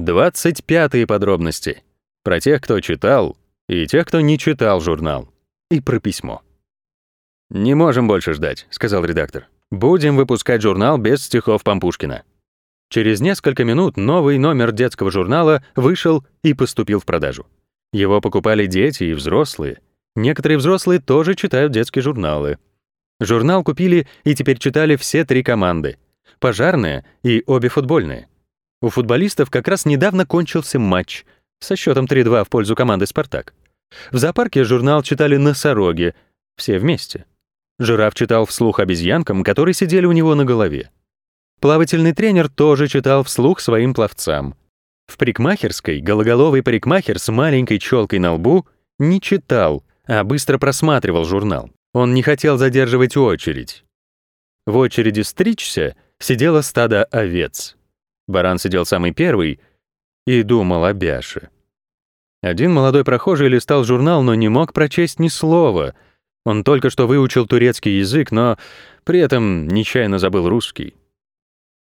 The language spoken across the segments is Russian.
25-е подробности. Про тех, кто читал, и тех, кто не читал журнал. И про письмо. «Не можем больше ждать», — сказал редактор. «Будем выпускать журнал без стихов Пампушкина». Через несколько минут новый номер детского журнала вышел и поступил в продажу. Его покупали дети и взрослые. Некоторые взрослые тоже читают детские журналы. Журнал купили и теперь читали все три команды. Пожарная и обе футбольные. У футболистов как раз недавно кончился матч со счетом 3-2 в пользу команды «Спартак». В зоопарке журнал читали носороги, все вместе. Жираф читал вслух обезьянкам, которые сидели у него на голове. Плавательный тренер тоже читал вслух своим пловцам. В парикмахерской гологоловый парикмахер с маленькой челкой на лбу не читал, а быстро просматривал журнал. Он не хотел задерживать очередь. В очереди стричься сидело стадо овец. Баран сидел самый первый и думал о Бяше. Один молодой прохожий листал журнал, но не мог прочесть ни слова. Он только что выучил турецкий язык, но при этом нечаянно забыл русский.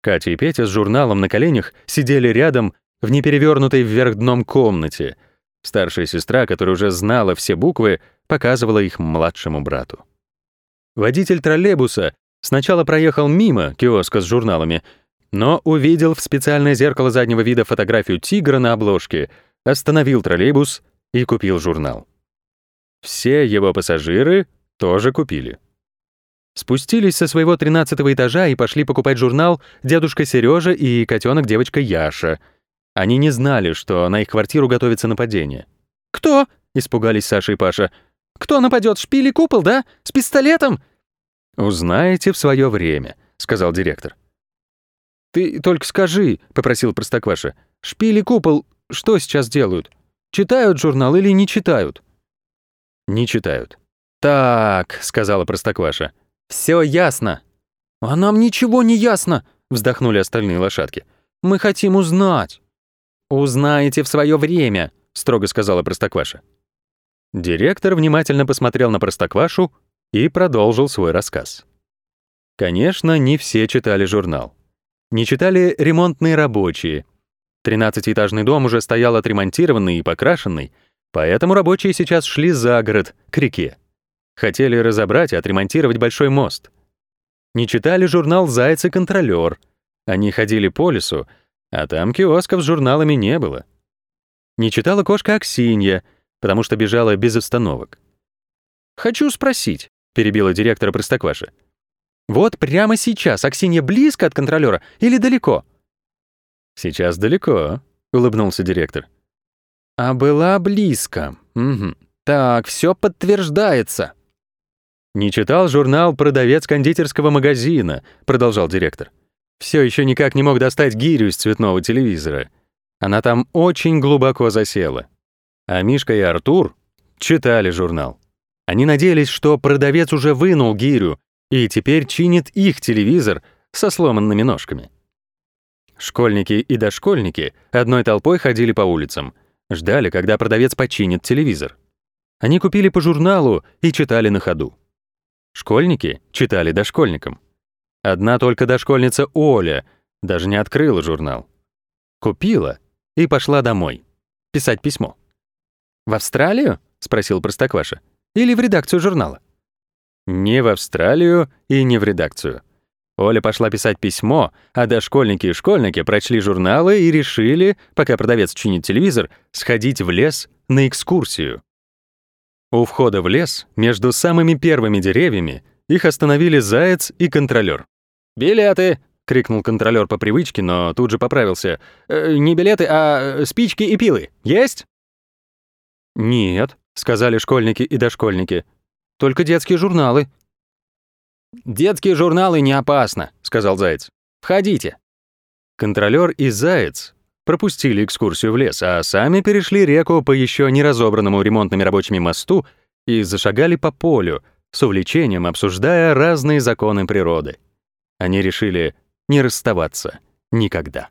Катя и Петя с журналом на коленях сидели рядом в неперевернутой вверх дном комнате. Старшая сестра, которая уже знала все буквы, показывала их младшему брату. Водитель троллейбуса сначала проехал мимо киоска с журналами, но увидел в специальное зеркало заднего вида фотографию тигра на обложке, остановил троллейбус и купил журнал. Все его пассажиры тоже купили. Спустились со своего тринадцатого этажа и пошли покупать журнал «Дедушка Сережа» и «Котенок-девочка Яша». Они не знали, что на их квартиру готовится нападение. «Кто?» — испугались Саша и Паша. «Кто нападет? Шпили купол, да? С пистолетом?» «Узнаете в свое время», — сказал директор. «Ты только скажи», — попросил Простокваша. «Шпили купол что сейчас делают? Читают журнал или не читают?» «Не читают». «Так», — сказала Простокваша. Все ясно». «А нам ничего не ясно», — вздохнули остальные лошадки. «Мы хотим узнать». «Узнаете в свое время», — строго сказала Простокваша. Директор внимательно посмотрел на Простоквашу и продолжил свой рассказ. Конечно, не все читали журнал. Не читали ремонтные рабочие. Тринадцатиэтажный дом уже стоял отремонтированный и покрашенный, поэтому рабочие сейчас шли за город, к реке. Хотели разобрать и отремонтировать большой мост. Не читали журнал «Заяц и контролёр». Они ходили по лесу, а там киосков с журналами не было. Не читала кошка Аксинья, потому что бежала без остановок. «Хочу спросить», — перебила директора Простокваша. «Вот прямо сейчас Аксинья близко от контролёра или далеко?» «Сейчас далеко», — улыбнулся директор. «А была близко. Угу. Так, все подтверждается». «Не читал журнал «Продавец кондитерского магазина», — продолжал директор. Все еще никак не мог достать гирю из цветного телевизора. Она там очень глубоко засела. А Мишка и Артур читали журнал. Они надеялись, что продавец уже вынул гирю и теперь чинит их телевизор со сломанными ножками. Школьники и дошкольники одной толпой ходили по улицам, ждали, когда продавец починит телевизор. Они купили по журналу и читали на ходу. Школьники читали дошкольникам. Одна только дошкольница Оля даже не открыла журнал. Купила и пошла домой. Писать письмо. «В Австралию?» — спросил Простокваша. «Или в редакцию журнала?» Не в Австралию и не в редакцию. Оля пошла писать письмо, а дошкольники и школьники прочли журналы и решили, пока продавец чинит телевизор, сходить в лес на экскурсию. У входа в лес, между самыми первыми деревьями, их остановили заяц и контролёр. «Билеты!» — крикнул контролёр по привычке, но тут же поправился. «Э, «Не билеты, а э, спички и пилы. Есть?» «Нет», — сказали школьники и дошкольники. «Только детские журналы». «Детские журналы не опасно», — сказал Заяц. «Входите». Контролёр и Заяц пропустили экскурсию в лес, а сами перешли реку по еще не разобранному ремонтными рабочими мосту и зашагали по полю, с увлечением обсуждая разные законы природы. Они решили не расставаться никогда.